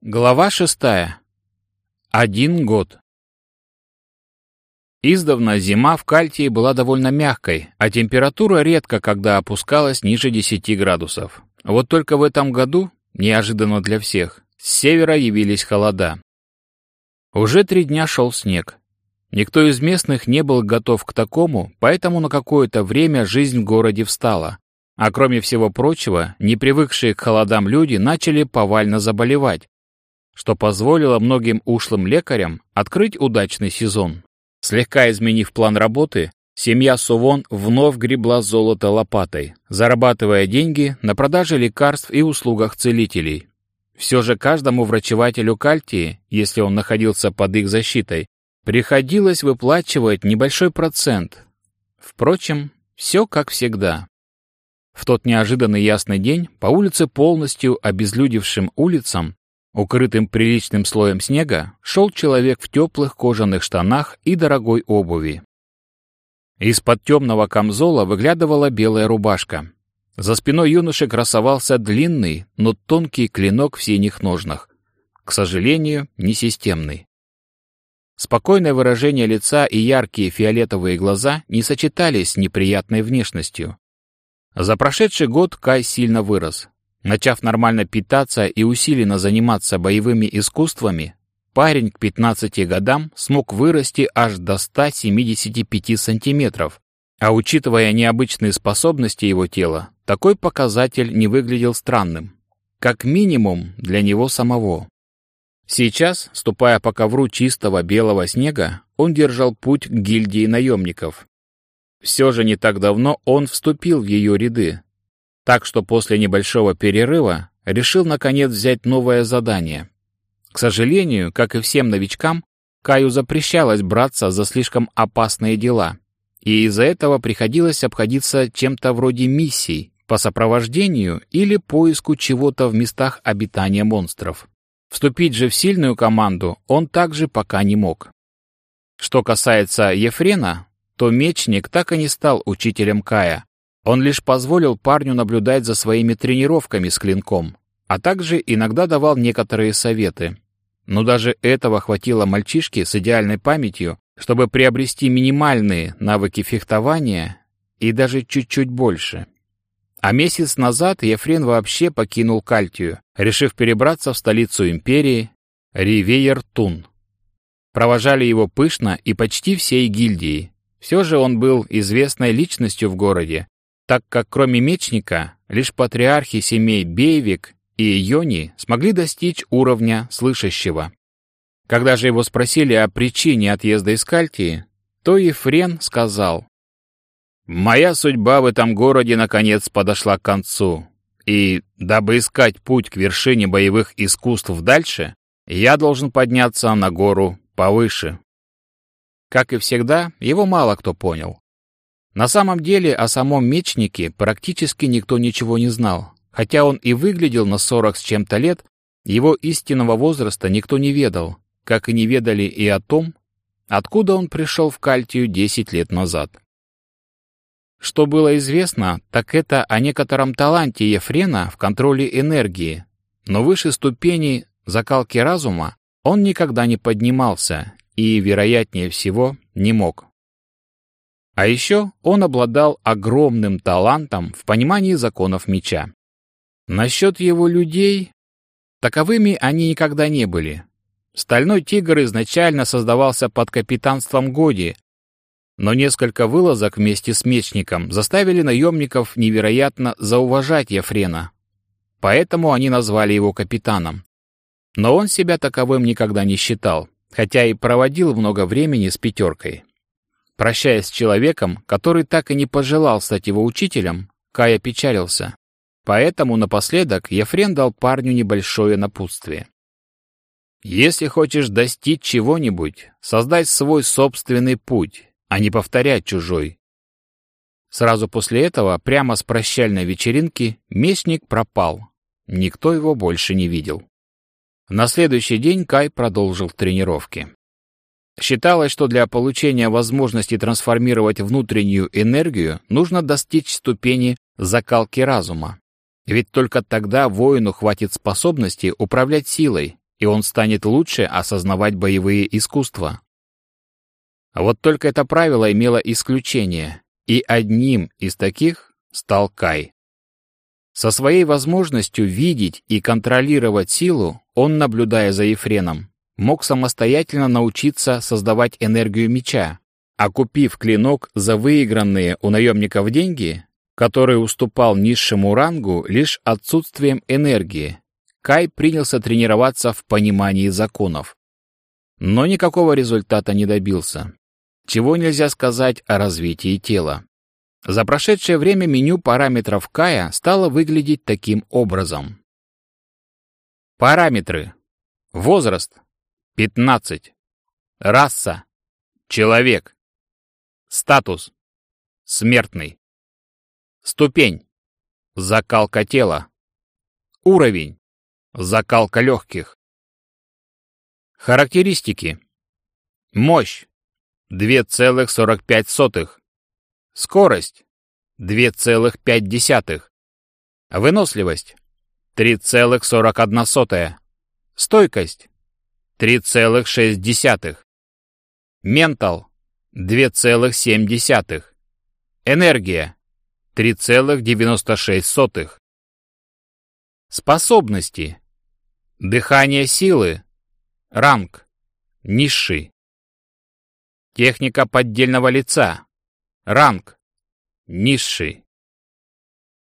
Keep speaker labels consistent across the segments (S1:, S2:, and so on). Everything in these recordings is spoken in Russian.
S1: Глава шестая. Один год. Издавна зима в Кальтии была довольно мягкой, а температура редко когда опускалась ниже 10 градусов. Вот только в этом году, неожиданно для всех, с севера явились холода. Уже три дня шел снег. Никто из местных не был готов к такому, поэтому на какое-то время жизнь в городе встала. А кроме всего прочего, не привыкшие к холодам люди начали повально заболевать, что позволило многим ушлым лекарям открыть удачный сезон. Слегка изменив план работы, семья Сувон вновь гребла золото лопатой, зарабатывая деньги на продаже лекарств и услугах целителей. Все же каждому врачевателю Кальтии, если он находился под их защитой, приходилось выплачивать небольшой процент. Впрочем, все как всегда. В тот неожиданный ясный день по улице полностью обезлюдевшим улицам Укрытым приличным слоем снега шел человек в теплых кожаных штанах и дорогой обуви. Из-под темного камзола выглядывала белая рубашка. За спиной юноши красовался длинный, но тонкий клинок в синих ножнах. К сожалению, несистемный. Спокойное выражение лица и яркие фиолетовые глаза не сочетались с неприятной внешностью. За прошедший год Кай сильно вырос. Начав нормально питаться и усиленно заниматься боевыми искусствами, парень к 15 годам смог вырасти аж до 175 сантиметров. А учитывая необычные способности его тела, такой показатель не выглядел странным. Как минимум для него самого. Сейчас, ступая по ковру чистого белого снега, он держал путь к гильдии наемников. Все же не так давно он вступил в ее ряды, так что после небольшого перерыва решил наконец взять новое задание. К сожалению, как и всем новичкам, Каю запрещалось браться за слишком опасные дела, и из-за этого приходилось обходиться чем-то вроде миссий по сопровождению или поиску чего-то в местах обитания монстров. Вступить же в сильную команду он также пока не мог. Что касается Ефрена, то мечник так и не стал учителем Кая, он лишь позволил парню наблюдать за своими тренировками с клинком, а также иногда давал некоторые советы. Но даже этого хватило мальчишке с идеальной памятью, чтобы приобрести минимальные навыки фехтования и даже чуть-чуть больше. А месяц назад Ефрен вообще покинул Кальтию, решив перебраться в столицу империи Ривейер-Тун. Провожали его пышно и почти всей гильдии. Все же он был известной личностью в городе, так как кроме мечника, лишь патриархи семей Бейвик и Йони смогли достичь уровня слышащего. Когда же его спросили о причине отъезда из Кальтии, то Ефрен сказал, «Моя судьба в этом городе наконец подошла к концу, и, дабы искать путь к вершине боевых искусств дальше, я должен подняться на гору повыше». Как и всегда, его мало кто понял. На самом деле о самом мечнике практически никто ничего не знал. Хотя он и выглядел на сорок с чем-то лет, его истинного возраста никто не ведал, как и не ведали и о том, откуда он пришел в Кальтию 10 лет назад. Что было известно, так это о некотором таланте Ефрена в контроле энергии, но выше ступени закалки разума он никогда не поднимался и, вероятнее всего, не мог. А еще он обладал огромным талантом в понимании законов меча. Насчет его людей, таковыми они никогда не были. Стальной тигр изначально создавался под капитанством Годи, но несколько вылазок вместе с мечником заставили наемников невероятно зауважать Ефрена. Поэтому они назвали его капитаном. Но он себя таковым никогда не считал, хотя и проводил много времени с пятеркой. Прощаясь с человеком, который так и не пожелал стать его учителем, Кая печалился. Поэтому напоследок Ефрен дал парню небольшое напутствие. «Если хочешь достичь чего-нибудь, создай свой собственный путь, а не повторять чужой». Сразу после этого, прямо с прощальной вечеринки, местник пропал. Никто его больше не видел. На следующий день Кай продолжил тренировки. Считалось, что для получения возможности трансформировать внутреннюю энергию нужно достичь ступени закалки разума. Ведь только тогда воину хватит способности управлять силой, и он станет лучше осознавать боевые искусства. Вот только это правило имело исключение, и одним из таких стал Кай. Со своей возможностью видеть и контролировать силу, он, наблюдая за Ефреном, мог самостоятельно научиться создавать энергию меча, а купив клинок за выигранные у наемников деньги, который уступал низшему рангу лишь отсутствием энергии, Кай принялся тренироваться в понимании законов. Но никакого результата не добился. Чего нельзя сказать о развитии тела. За прошедшее время меню параметров Кая стало выглядеть таким образом. Параметры. Возраст. 15. Раса. Человек. Статус. Смертный. Ступень. Закалка тела. Уровень. Закалка легких. Характеристики. Мощь. 2,45. Скорость 2,5. Выносливость 3,41. Стойкость 3,6. Ментал 2,7. Энергия 3,96. Способности. Дыхание силы. Ранг. Низший. Техника поддельного лица. Ранг. Низший.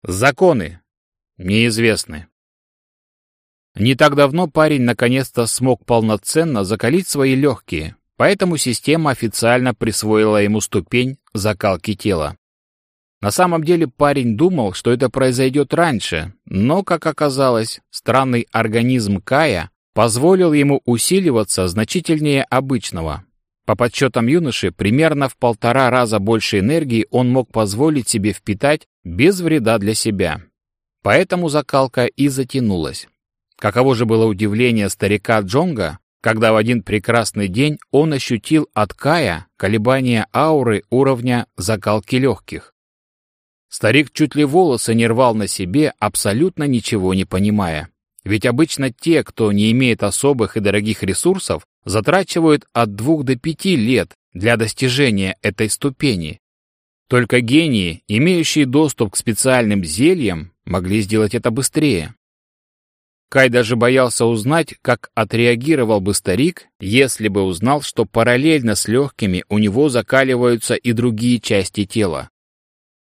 S1: Законы. Неизвестны. Не так давно парень наконец-то смог полноценно закалить свои легкие, поэтому система официально присвоила ему ступень закалки тела. На самом деле парень думал, что это произойдет раньше, но, как оказалось, странный организм Кая позволил ему усиливаться значительнее обычного. По подсчетам юноши, примерно в полтора раза больше энергии он мог позволить себе впитать без вреда для себя. Поэтому закалка и затянулась. Каково же было удивление старика Джонга, когда в один прекрасный день он ощутил от Кая колебания ауры уровня закалки легких. Старик чуть ли волосы не рвал на себе, абсолютно ничего не понимая. Ведь обычно те, кто не имеет особых и дорогих ресурсов, затрачивают от двух до пяти лет для достижения этой ступени. Только гении, имеющие доступ к специальным зельям, могли сделать это быстрее. Кай даже боялся узнать, как отреагировал бы старик, если бы узнал, что параллельно с легкими у него закаливаются и другие части тела.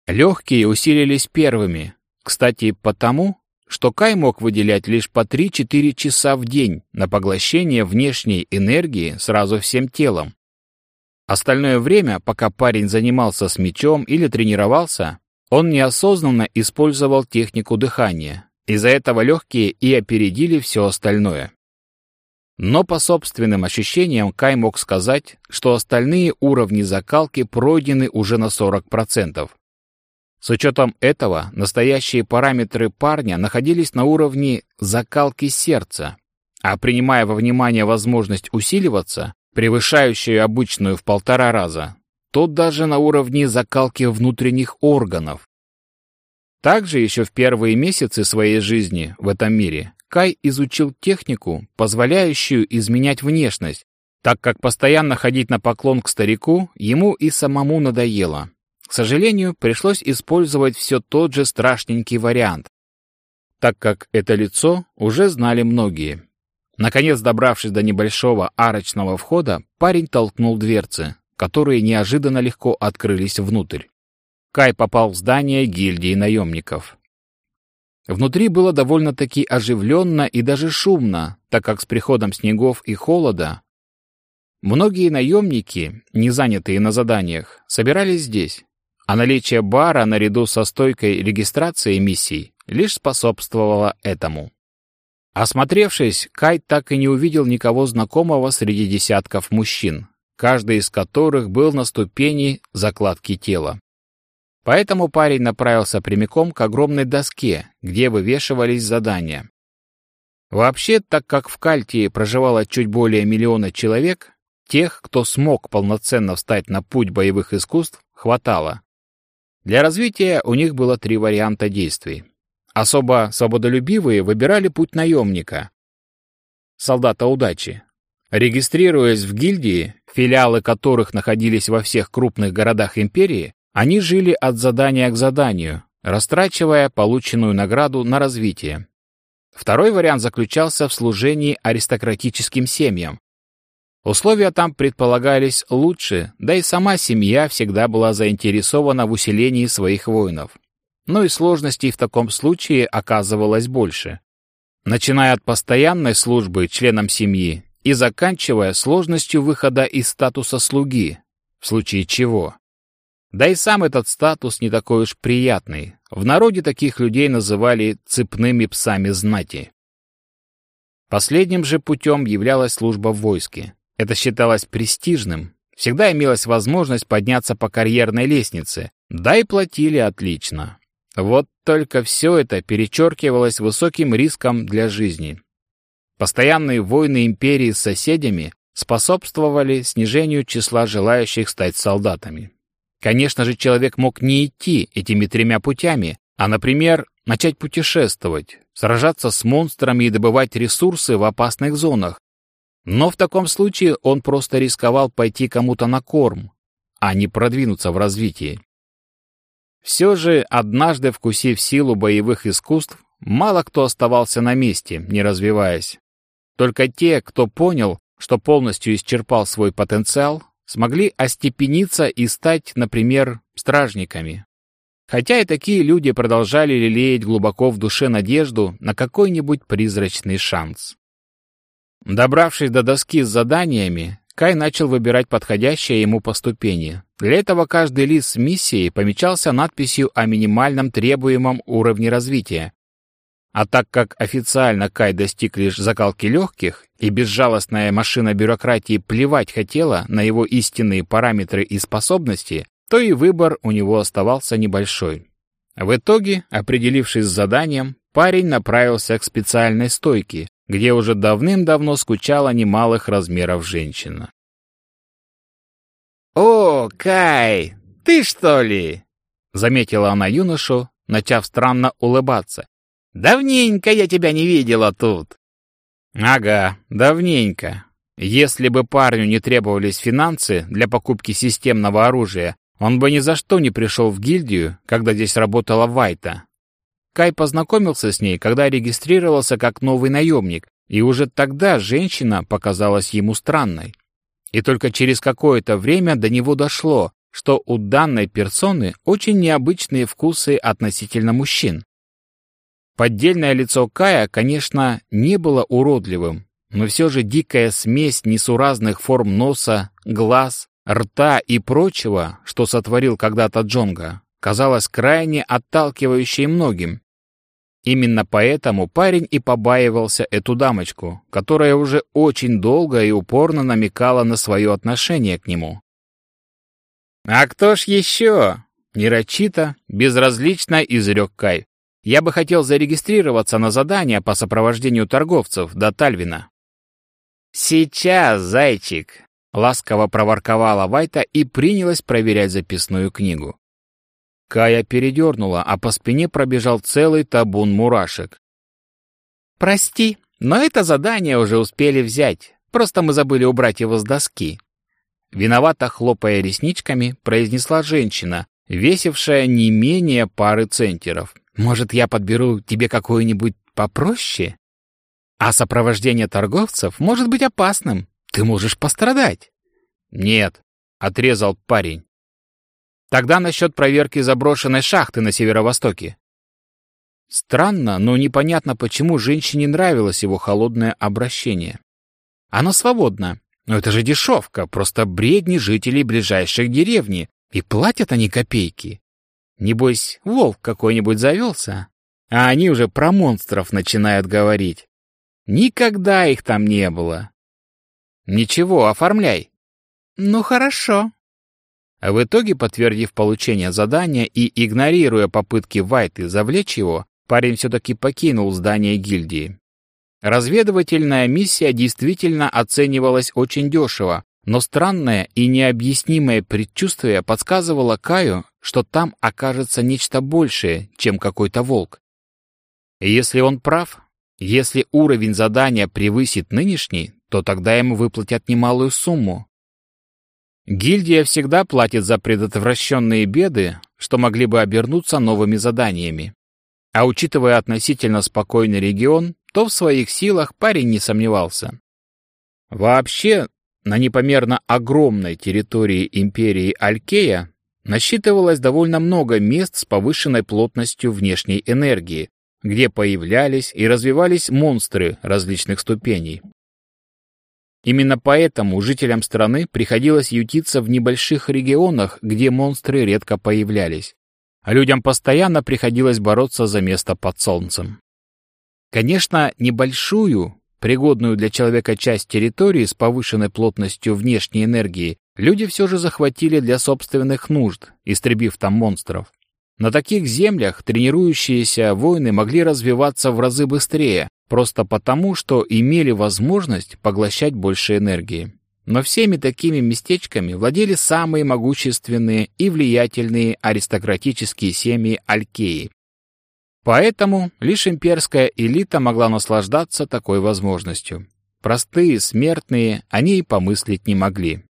S1: Легкие усилились первыми, кстати, потому, что Кай мог выделять лишь по 3-4 часа в день на поглощение внешней энергии сразу всем телом. Остальное время, пока парень занимался с мечом или тренировался, он неосознанно использовал технику дыхания. Из-за этого легкие и опередили все остальное. Но по собственным ощущениям Кай мог сказать, что остальные уровни закалки пройдены уже на 40%. С учетом этого, настоящие параметры парня находились на уровне закалки сердца, а принимая во внимание возможность усиливаться, превышающую обычную в полтора раза, то даже на уровне закалки внутренних органов. Также еще в первые месяцы своей жизни в этом мире Кай изучил технику, позволяющую изменять внешность, так как постоянно ходить на поклон к старику ему и самому надоело. К сожалению, пришлось использовать все тот же страшненький вариант, так как это лицо уже знали многие. Наконец, добравшись до небольшого арочного входа, парень толкнул дверцы, которые неожиданно легко открылись внутрь. Кай попал в здание гильдии наемников. Внутри было довольно-таки оживленно и даже шумно, так как с приходом снегов и холода многие наемники, не занятые на заданиях, собирались здесь а наличие бара наряду со стойкой регистрации миссий лишь способствовало этому. Осмотревшись, Кай так и не увидел никого знакомого среди десятков мужчин, каждый из которых был на ступени закладки тела. Поэтому парень направился прямиком к огромной доске, где вывешивались задания. Вообще, так как в Кальтии проживало чуть более миллиона человек, тех, кто смог полноценно встать на путь боевых искусств, хватало. Для развития у них было три варианта действий. Особо свободолюбивые выбирали путь наемника. солдата удачи. Регистрируясь в гильдии, филиалы которых находились во всех крупных городах империи, они жили от задания к заданию, растрачивая полученную награду на развитие. Второй вариант заключался в служении аристократическим семьям. Условия там предполагались лучше, да и сама семья всегда была заинтересована в усилении своих воинов. Но и сложностей в таком случае оказывалось больше. Начиная от постоянной службы членам семьи и заканчивая сложностью выхода из статуса слуги, в случае чего. Да и сам этот статус не такой уж приятный. В народе таких людей называли цепными псами знати. Последним же путем являлась служба в войске. Это считалось престижным. Всегда имелась возможность подняться по карьерной лестнице, да и платили отлично. Вот только все это перечеркивалось высоким риском для жизни. Постоянные войны империи с соседями способствовали снижению числа желающих стать солдатами. Конечно же, человек мог не идти этими тремя путями, а, например, начать путешествовать, сражаться с монстрами и добывать ресурсы в опасных зонах. Но в таком случае он просто рисковал пойти кому-то на корм, а не продвинуться в развитии. Все же, однажды вкусив силу боевых искусств, мало кто оставался на месте, не развиваясь. Только те, кто понял, что полностью исчерпал свой потенциал, смогли остепениться и стать, например, стражниками. Хотя и такие люди продолжали лелеять глубоко в душе надежду на какой-нибудь призрачный шанс. Добравшись до доски с заданиями, Кай начал выбирать подходящее ему по ступени. Для этого каждый лист с миссией помечался надписью о минимальном требуемом уровне развития, а так как официально Кай достиг лишь закалки легких, и безжалостная машина бюрократии плевать хотела на его истинные параметры и способности, то и выбор у него оставался небольшой. В итоге, определившись с заданием, парень направился к специальной стойке, где уже давным-давно скучала немалых размеров женщина.
S2: «О, Кай, ты что ли?» — заметила она юношу, начав странно улыбаться. Давненько я тебя не видела тут.
S1: Ага, давненько. Если бы парню не требовались финансы для покупки системного оружия, он бы ни за что не пришел в гильдию, когда здесь работала Вайта. Кай познакомился с ней, когда регистрировался как новый наемник, и уже тогда женщина показалась ему странной. И только через какое-то время до него дошло, что у данной персоны очень необычные вкусы относительно мужчин. Поддельное лицо Кая, конечно, не было уродливым, но все же дикая смесь несуразных форм носа, глаз, рта и прочего, что сотворил когда-то Джонга, казалась крайне отталкивающей многим. Именно поэтому парень и побаивался эту дамочку, которая уже очень долго и упорно намекала на свое отношение к нему.
S2: «А кто ж еще?»
S1: Нерочито, безразлично изрек Кай. Я бы хотел зарегистрироваться на задание по сопровождению торговцев до Тальвина».
S2: «Сейчас, зайчик!» — ласково проворковала Вайта и принялась проверять записную книгу.
S1: Кая передернула, а по спине пробежал целый табун мурашек.
S2: «Прости, но это задание уже успели взять. Просто мы забыли убрать его с доски».
S1: Виновато хлопая ресничками, произнесла женщина, весившая не менее пары центеров.
S2: Может, я подберу тебе какую-нибудь попроще? А сопровождение торговцев может быть опасным. Ты можешь пострадать.
S1: Нет, отрезал парень. Тогда насчет проверки заброшенной шахты на северо-востоке. Странно, но непонятно, почему женщине нравилось его холодное обращение.
S2: Оно свободно. Но это же дешевка, просто бредни жителей ближайших деревни. И платят они копейки. Небось, волк какой-нибудь завелся, а они уже про монстров начинают говорить. Никогда их там не было. Ничего, оформляй.
S1: Ну хорошо. А в итоге, подтвердив получение задания и игнорируя попытки Вайты завлечь его, парень все-таки покинул здание гильдии. Разведывательная миссия действительно оценивалась очень дешево, но странное и необъяснимое предчувствие подсказывало Каю, что там окажется нечто большее, чем какой-то волк. Если он прав, Если уровень задания превысит нынешний, то тогда ему выплатят немалую сумму. Гильдия всегда платит за предотвращенные беды, что могли бы обернуться новыми заданиями. А учитывая относительно спокойный регион, то в своих силах парень не сомневался. Вообще, на непомерно огромной территории империи Алькея насчитывалось довольно много мест с повышенной плотностью внешней энергии, где появлялись и развивались монстры различных ступеней. Именно поэтому жителям страны приходилось ютиться в небольших регионах, где монстры редко появлялись. А людям постоянно приходилось бороться за место под солнцем. Конечно, небольшую, пригодную для человека часть территории с повышенной плотностью внешней энергии люди все же захватили для собственных нужд, истребив там монстров. На таких землях тренирующиеся воины могли развиваться в разы быстрее, просто потому, что имели возможность поглощать больше энергии. Но всеми такими местечками владели самые могущественные и влиятельные аристократические семьи Алькеи. Поэтому лишь имперская элита могла наслаждаться такой возможностью. Простые смертные они и помыслить не могли.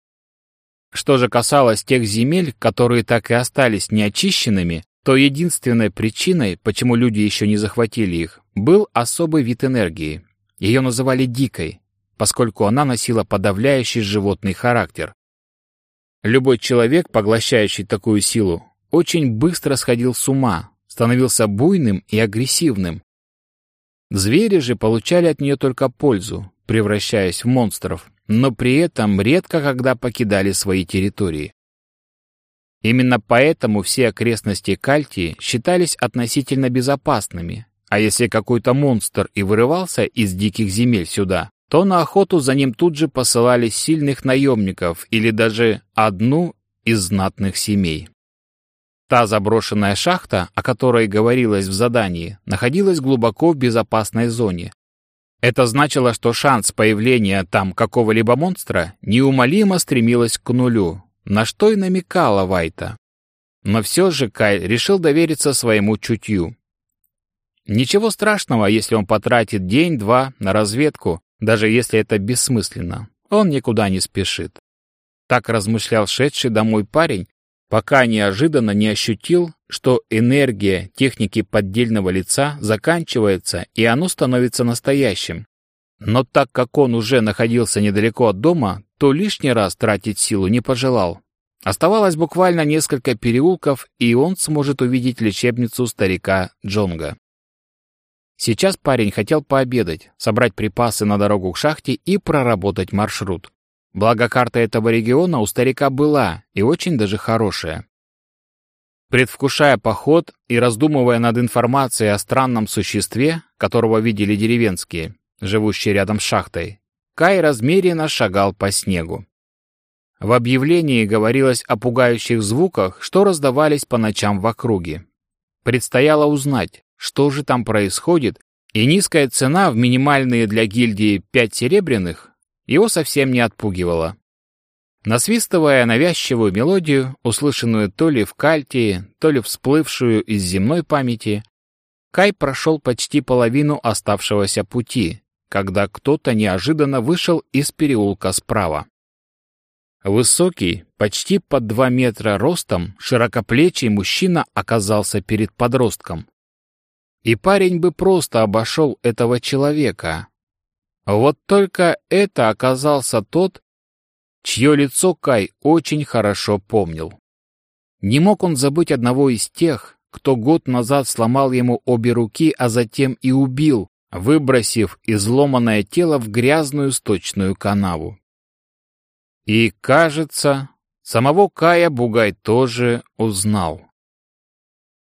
S1: Что же касалось тех земель, которые так и остались неочищенными, то единственной причиной, почему люди еще не захватили их, был особый вид энергии. Ее называли «дикой», поскольку она носила подавляющий животный характер. Любой человек, поглощающий такую силу, очень быстро сходил с ума, становился буйным и агрессивным. Звери же получали от нее только пользу, превращаясь в монстров, но при этом редко когда покидали свои территории. Именно поэтому все окрестности Кальтии считались относительно безопасными, а если какой-то монстр и вырывался из диких земель сюда, то на охоту за ним тут же посылали сильных наемников или даже одну из знатных семей. Та заброшенная шахта, о которой говорилось в задании, находилась глубоко в безопасной зоне. Это значило, что шанс появления там какого-либо монстра неумолимо стремилась к нулю, на что и намекала Вайта. Но все же Кай решил довериться своему чутью. Ничего страшного, если он потратит день-два на разведку, даже если это бессмысленно. Он никуда не спешит. Так размышлял шедший домой парень, пока неожиданно не ощутил, что энергия техники поддельного лица заканчивается, и оно становится настоящим. Но так как он уже находился недалеко от дома, то лишний раз тратить силу не пожелал. Оставалось буквально несколько переулков, и он сможет увидеть лечебницу старика Джонга. Сейчас парень хотел пообедать, собрать припасы на дорогу к шахте и проработать маршрут. Благо карта этого региона у старика была, и очень даже хорошая. Предвкушая поход и раздумывая над информацией о странном существе, которого видели деревенские, живущие рядом с шахтой, Кай размеренно шагал по снегу. В объявлении говорилось о пугающих звуках, что раздавались по ночам в округе. Предстояло узнать, что же там происходит, и низкая цена в минимальные для гильдии пять серебряных его совсем не отпугивала. Насвистывая навязчивую мелодию, услышанную то ли в Кальтии, то ли всплывшую из земной памяти, Кай прошел почти половину оставшегося пути, когда кто-то неожиданно вышел из переулка справа. Высокий, почти под два метра ростом, широкоплечий мужчина оказался перед подростком. И парень бы просто обошел этого человека. Вот только это оказался тот, чье лицо Кай очень хорошо помнил. Не мог он забыть одного из тех, кто год назад сломал ему обе руки, а затем и убил, выбросив изломанное тело в грязную сточную канаву. И, кажется, самого Кая Бугай тоже узнал.